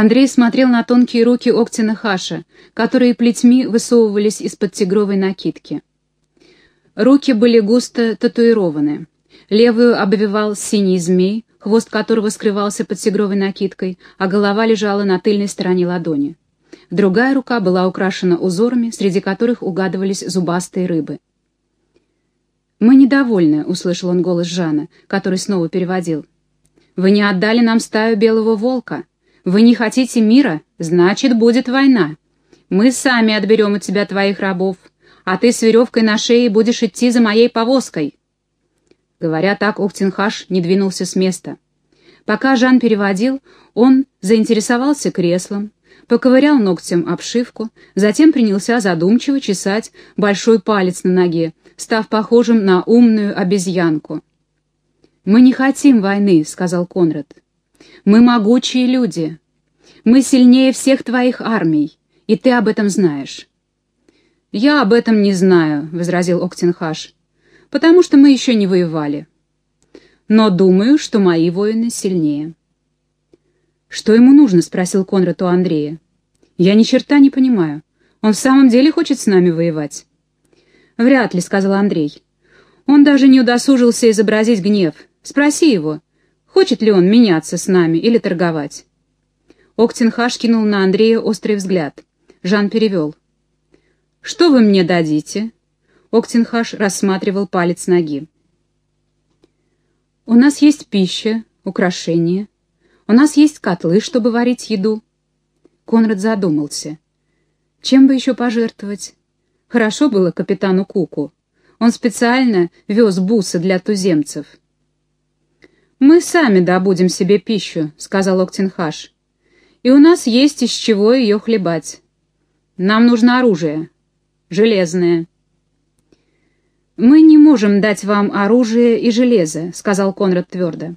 Андрей смотрел на тонкие руки Октина Хаша, которые плетьми высовывались из-под тигровой накидки. Руки были густо татуированы. Левую обвивал синий змей, хвост которого скрывался под тигровой накидкой, а голова лежала на тыльной стороне ладони. Другая рука была украшена узорами, среди которых угадывались зубастые рыбы. «Мы недовольны», — услышал он голос Жана, который снова переводил. «Вы не отдали нам стаю белого волка. Вы не хотите мира, значит, будет война. Мы сами отберем у тебя твоих рабов, а ты с веревкой на шее будешь идти за моей повозкой». Говоря так, Октенхаш не двинулся с места. Пока Жан переводил, он заинтересовался креслом, поковырял ногтем обшивку, затем принялся задумчиво чесать большой палец на ноге, став похожим на умную обезьянку. «Мы не хотим войны», — сказал Конрад. Мы могучие люди. Мы сильнее всех твоих армий, и ты об этом знаешь». «Я об этом не знаю», — возразил Октенхаш, «потому что мы еще не воевали. Но думаю, что мои воины сильнее». «Что ему нужно?» — спросил Конрад у Андрея. «Я ни черта не понимаю. Он в самом деле хочет с нами воевать?» «Вряд ли», — сказал Андрей. «Он даже не удосужился изобразить гнев. Спроси его, Хочет ли он меняться с нами или торговать? Октенхаш кинул на Андрея острый взгляд. Жан перевел. «Что вы мне дадите?» Октенхаш рассматривал палец ноги. «У нас есть пища, украшения. У нас есть котлы, чтобы варить еду». Конрад задумался. Чем бы еще пожертвовать? Хорошо было капитану Куку. Он специально вез бусы для туземцев. «Мы сами добудем себе пищу», — сказал Октенхаш. «И у нас есть из чего ее хлебать. Нам нужно оружие. Железное». «Мы не можем дать вам оружие и железо», — сказал Конрад твердо,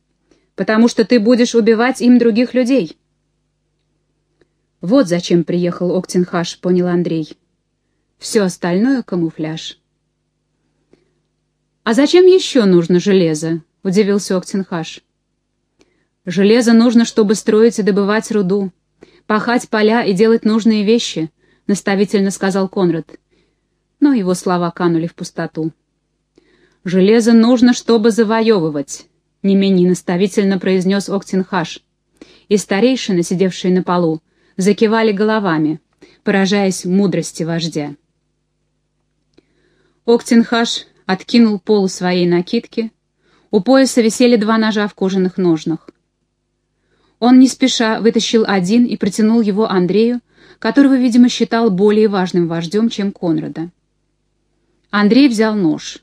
«потому что ты будешь убивать им других людей». «Вот зачем приехал Октенхаш», — понял Андрей. «Все остальное — камуфляж». «А зачем еще нужно железо?» — удивился Октенхаш. «Железо нужно, чтобы строить и добывать руду, пахать поля и делать нужные вещи», — наставительно сказал Конрад. Но его слова канули в пустоту. «Железо нужно, чтобы завоевывать», — не менее наставительно произнес Октенхаш. И старейшины, сидевшие на полу, закивали головами, поражаясь мудрости вождя. Октенхаш откинул полу своей накидки, у пояса висели два ножа в кожаных ножнах. Он не спеша вытащил один и протянул его Андрею, которого, видимо, считал более важным вождем, чем Конрада. Андрей взял нож.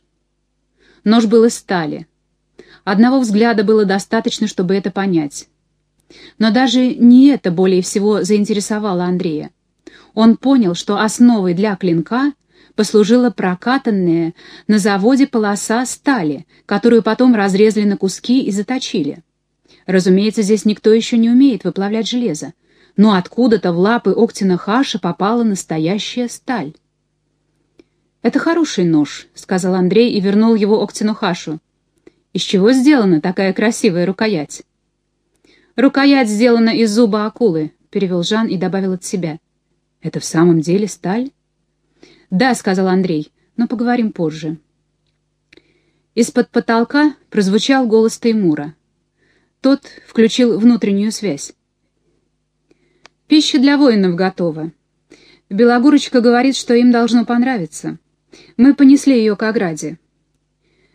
Нож был из стали. Одного взгляда было достаточно, чтобы это понять. Но даже не это более всего заинтересовало Андрея. Он понял, что основой для клинка послужила прокатанная на заводе полоса стали, которую потом разрезали на куски и заточили. Разумеется, здесь никто еще не умеет выплавлять железо, но откуда-то в лапы Октина Хаша попала настоящая сталь. «Это хороший нож», — сказал Андрей и вернул его Октину Хашу. «Из чего сделана такая красивая рукоять?» «Рукоять сделана из зуба акулы», — перевел Жан и добавил от себя. «Это в самом деле сталь?» «Да», — сказал Андрей, — «но поговорим позже». Из-под потолка прозвучал голос Таймура. Тот включил внутреннюю связь. «Пища для воинов готова. Белогурочка говорит, что им должно понравиться. Мы понесли ее к ограде.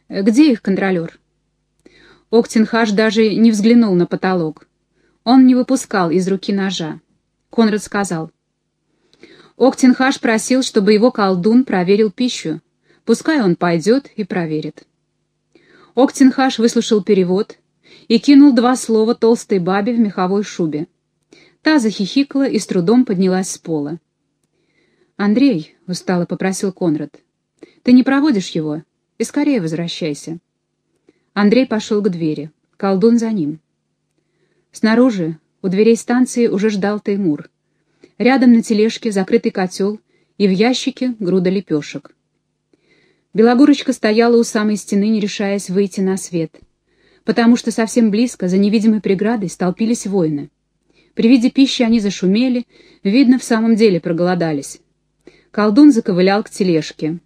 Где их контролер?» Октенхаш даже не взглянул на потолок. Он не выпускал из руки ножа. Конрад сказал, Октенхаш просил, чтобы его колдун проверил пищу. Пускай он пойдет и проверит. Октенхаш выслушал перевод и кинул два слова толстой бабе в меховой шубе. Та захихикала и с трудом поднялась с пола. «Андрей», — устало попросил Конрад, — «ты не проводишь его? И скорее возвращайся». Андрей пошел к двери, колдун за ним. Снаружи, у дверей станции, уже ждал Таймур — Рядом на тележке закрытый котел и в ящике груда лепешек. Белогурочка стояла у самой стены, не решаясь выйти на свет, потому что совсем близко, за невидимой преградой, столпились воины. При виде пищи они зашумели, видно, в самом деле проголодались. Колдун заковылял к тележке.